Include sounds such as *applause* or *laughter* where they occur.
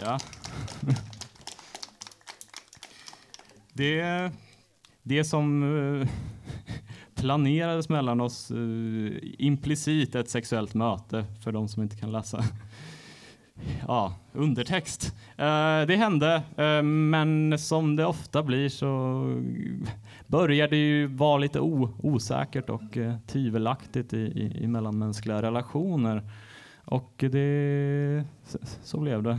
Ja. *laughs* Det, det som eh, *laughs* planerades mellan oss eh, implicit ett sexuellt möte för de som inte kan läsa *laughs* ja, undertext. Eh, det hände, men som det ofta blir så börjar det ju vara lite osäkert och tvivelaktigt i, i, i mellanmänskliga relationer. Och det, så blev det.